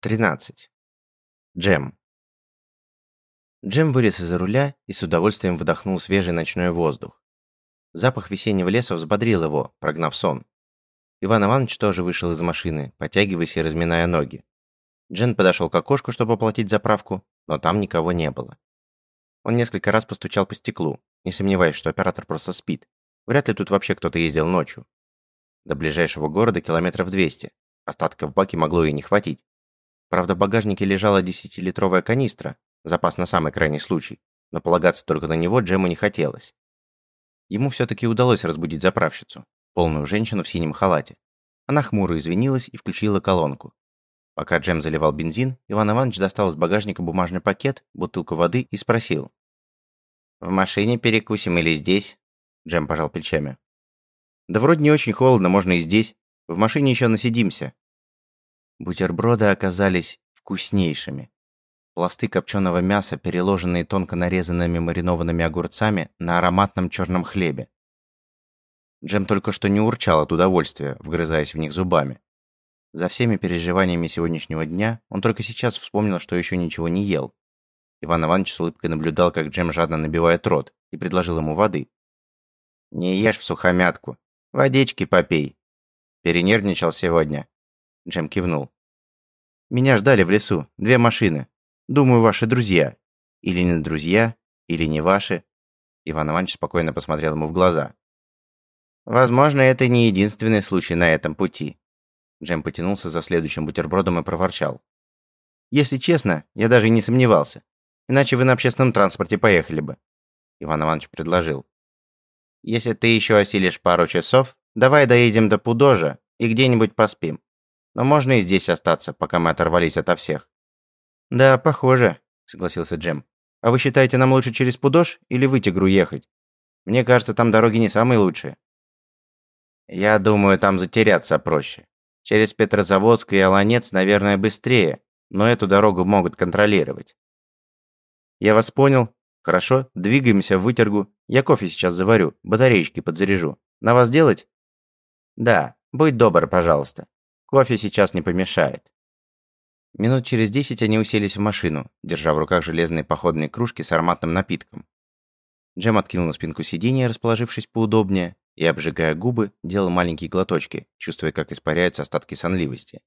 13. Джем. Джем вылез из-за руля и с удовольствием вдохнул свежий ночной воздух. Запах весеннего леса взбодрил его, прогнав сон. Иван Иванович тоже вышел из машины, потягиваясь и разминая ноги. Джен подошел к окошку, чтобы оплатить заправку, но там никого не было. Он несколько раз постучал по стеклу, не сомневаясь, что оператор просто спит. Вряд ли тут вообще кто-то ездил ночью. До ближайшего города километров 200. Остатков в баке могло и не хватить. Правда, в багажнике лежала десятилитровая канистра, запас на самый крайний случай, но полагаться только на него Джему не хотелось. Ему все-таки удалось разбудить заправщицу, полную женщину в синем халате. Она хмуро извинилась и включила колонку. Пока Джем заливал бензин, Иван Иванович достал из багажника бумажный пакет, бутылку воды и спросил. «В машине перекусим или здесь?» Джем пожал плечами. «Да вроде не очень холодно, можно и здесь. В машине еще насидимся. Бутерброды оказались вкуснейшими. Пласты копченого мяса, переложенные тонко нарезанными маринованными огурцами на ароматном черном хлебе. Джем только что не урчал от удовольствия, вгрызаясь в них зубами. За всеми переживаниями сегодняшнего дня он только сейчас вспомнил, что еще ничего не ел. Иван Иванович с улыбкой наблюдал, как Джем жадно набивает рот, и предложил ему воды. «Не ешь в сухомятку. Водички попей. Перенервничал сегодня. Джем кивнул. «Меня ждали в лесу. Две машины. Думаю, ваши друзья. Или не друзья, или не ваши». Иван Иванович спокойно посмотрел ему в глаза. «Возможно, это не единственный случай на этом пути». Джем потянулся за следующим бутербродом и проворчал. «Если честно, я даже не сомневался. Иначе вы на общественном транспорте поехали бы». Иван Иванович предложил. «Если ты еще осилишь пару часов, давай доедем до Пудожа и где-нибудь поспим. Но можно и здесь остаться, пока мы оторвались ото всех». «Да, похоже», — согласился Джем. «А вы считаете, нам лучше через Пудож или в Итигру ехать? Мне кажется, там дороги не самые лучшие». «Я думаю, там затеряться проще. Через Петрозаводск и Оланец, наверное, быстрее, но эту дорогу могут контролировать». «Я вас понял. Хорошо, двигаемся в Вытергу. Я кофе сейчас заварю, батареечки подзаряжу. На вас делать?» «Да, будь добр, пожалуйста». Кофе сейчас не помешает. Минут через десять они уселись в машину, держа в руках железные походные кружки с ароматным напитком. Джем откинул на спинку сиденья, расположившись поудобнее, и, обжигая губы, делал маленькие глоточки, чувствуя, как испаряются остатки сонливости.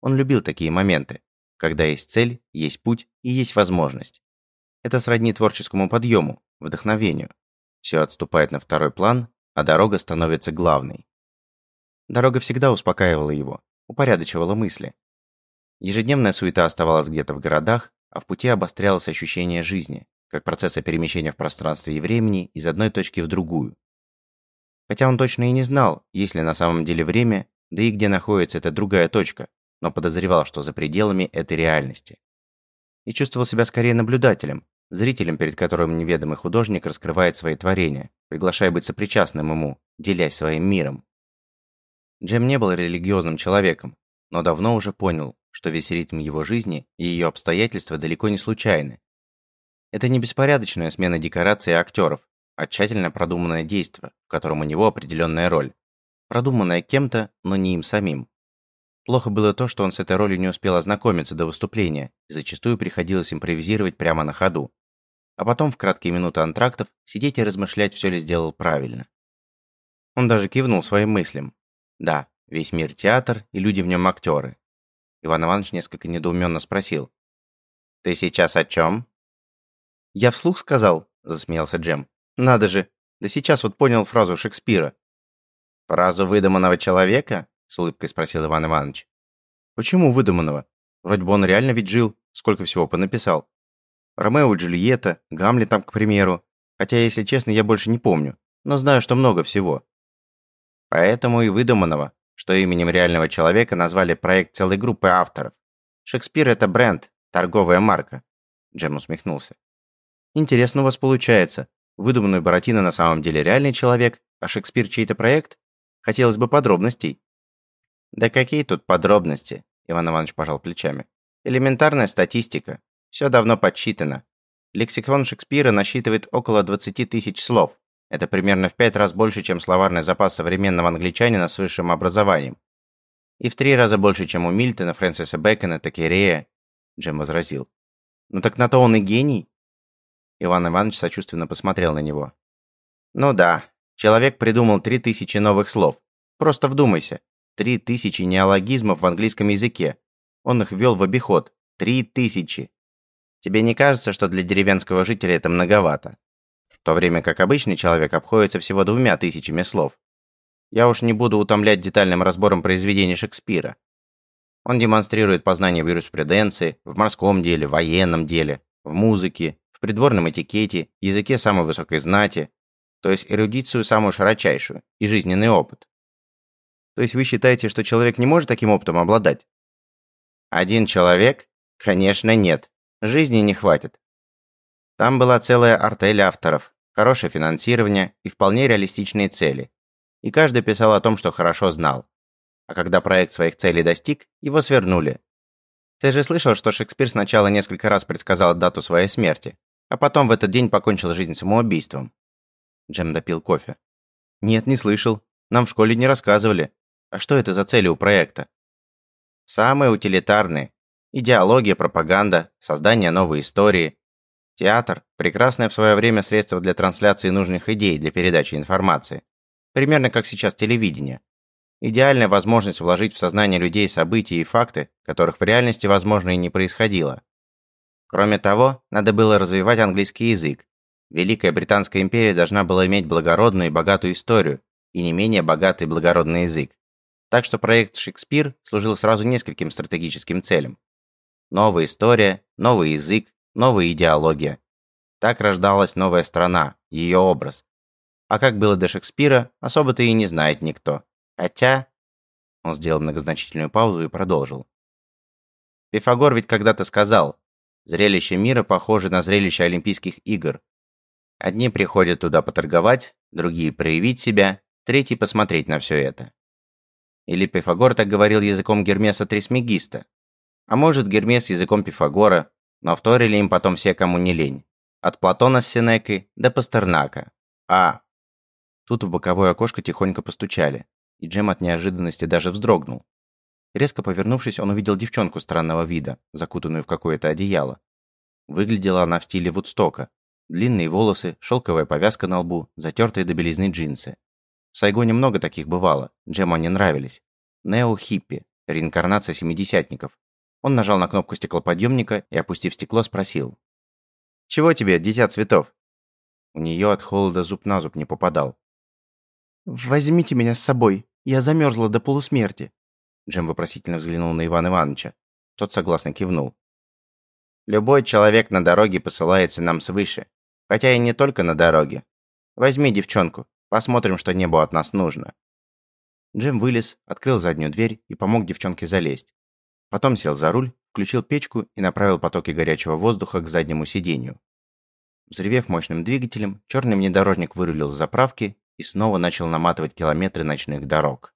Он любил такие моменты, когда есть цель, есть путь и есть возможность. Это сродни творческому подъему, вдохновению. Все отступает на второй план, а дорога становится главной. Дорога всегда успокаивала его, упорядочивала мысли. Ежедневная суета оставалась где-то в городах, а в пути обострялось ощущение жизни, как процесса перемещения в пространстве и времени из одной точки в другую. Хотя он точно и не знал, есть ли на самом деле время, да и где находится эта другая точка, но подозревал, что за пределами этой реальности. И чувствовал себя скорее наблюдателем, зрителем, перед которым неведомый художник раскрывает свои творения, приглашая быть сопричастным ему, делясь своим миром. Джем не был религиозным человеком, но давно уже понял, что весь ритм его жизни и ее обстоятельства далеко не случайны. Это не беспорядочная смена декораций и актеров, а тщательно продуманное действо, в котором у него определенная роль. Продуманная кем-то, но не им самим. Плохо было то, что он с этой ролью не успел ознакомиться до выступления, и зачастую приходилось импровизировать прямо на ходу. А потом в краткие минуты антрактов сидеть и размышлять, все ли сделал правильно. Он даже кивнул своим мыслям, да, весь мир театр, и люди в нем актеры. Иван Иванович несколько недоуменно спросил. «Ты сейчас о чем?» «Я вслух сказал», — засмеялся Джем. «Надо же, да сейчас вот понял фразу Шекспира». «Фразу выдуманного человека?» — с улыбкой спросил Иван Иванович. «Почему выдуманного? Вроде бы он реально ведь жил, сколько всего понаписал. Ромео и Джульетта, Гамлет там, к примеру. Хотя, если честно, я больше не помню, но знаю, что много всего. Поэтому и выдуманного, что именем реального человека назвали проект целой группы авторов. Шекспир – это бренд, торговая марка. Джем усмехнулся. Интересно у вас получается. Выдуманный Буратино на самом деле реальный человек, а Шекспир чей-то проект? Хотелось бы подробностей. Да какие тут подробности? Иван Иванович пожал плечами. Элементарная статистика. Все давно подсчитано. Лексикон Шекспира насчитывает около 20 тысяч слов. Это примерно в пять раз больше, чем словарный запас современного англичанина с высшим образованием. И в три раза больше, чем у Мильтона, Фрэнсиса Бэкона, Такерея, Джем возразил. Ну так на то он и гений. Иван Иванович сочувственно посмотрел на него. Ну да, человек придумал три тысячи новых слов. Просто вдумайся. Три тысячи неологизмов в английском языке. Он их ввел в обиход. Три тысячи. Тебе не кажется, что для деревенского жителя это многовато? В то время как обычный человек обходится всего двумя тысячами слов. Я уж не буду утомлять детальным разбором произведений Шекспира. Он демонстрирует познание в юриспруденции, в морском деле, военном деле, в музыке, в придворном этикете, языке самой высокой знати, то есть эрудицию самую широчайшую и жизненный опыт. То есть вы считаете, что человек не может таким опытом обладать? Один человек? Конечно, нет. Жизни не хватит. Там была целая артель авторов, хорошее финансирование и вполне реалистичные цели. И каждый писал о том, что хорошо знал. А когда проект своих целей достиг, его свернули. Ты же слышал, что Шекспир сначала несколько раз предсказал дату своей смерти, а потом в этот день покончил жизнь самоубийством. Джем допил кофе. Нет, не слышал. Нам в школе не рассказывали. А что это за цели у проекта? Самые утилитарные. Идеология, пропаганда, создание новой истории. Театр – прекрасное в свое время средство для трансляции нужных идей для передачи информации. Примерно как сейчас телевидение. Идеальная возможность вложить в сознание людей события и факты, которых в реальности, возможно, и не происходило. Кроме того, надо было развивать английский язык. Великая Британская империя должна была иметь благородную и богатую историю, и не менее богатый и благородный язык. Так что проект «Шекспир» служил сразу нескольким стратегическим целям. Новая история, новый язык, новая идеология. Так рождалась новая страна, ее образ. А как было до Шекспира, особо-то и не знает никто. Хотя... Он сделал многозначительную паузу и продолжил. Пифагор ведь когда-то сказал, зрелище мира похоже на зрелище Олимпийских игр. Одни приходят туда поторговать, другие проявить себя, третьи посмотреть на все это. Или Пифагор так говорил языком Гермеса Трисмегиста. А может, Гермес языком Пифагора, но вторили им потом все, кому не лень. От Платона с Сенекой до Пастернака. А... Тут в боковое окошко тихонько постучали, и Джем от неожиданности даже вздрогнул. Резко повернувшись, он увидел девчонку странного вида, закутанную в какое-то одеяло. Выглядела она в стиле Вудстока. Длинные волосы, шелковая повязка на лбу, затертые до белизны джинсы. В Сайгоне много таких бывало, Джему они нравились. Нео-хиппи, реинкарнация семидесятников. Он нажал на кнопку стеклоподъемника и, опустив стекло, спросил. «Чего тебе, дитя цветов?» У нее от холода зуб на зуб не попадал. «Возьмите меня с собой, я замерзла до полусмерти». Джем вопросительно взглянул на Ивана Ивановича. Тот согласно кивнул. «Любой человек на дороге посылается нам свыше. Хотя и не только на дороге. Возьми девчонку, Посмотрим, что небу от нас нужно». Джим вылез, открыл заднюю дверь и помог девчонке залезть. Потом сел за руль, включил печку и направил потоки горячего воздуха к заднему сиденью. Взревев мощным двигателем, черный внедорожник вырулил с заправки и снова начал наматывать километры ночных дорог.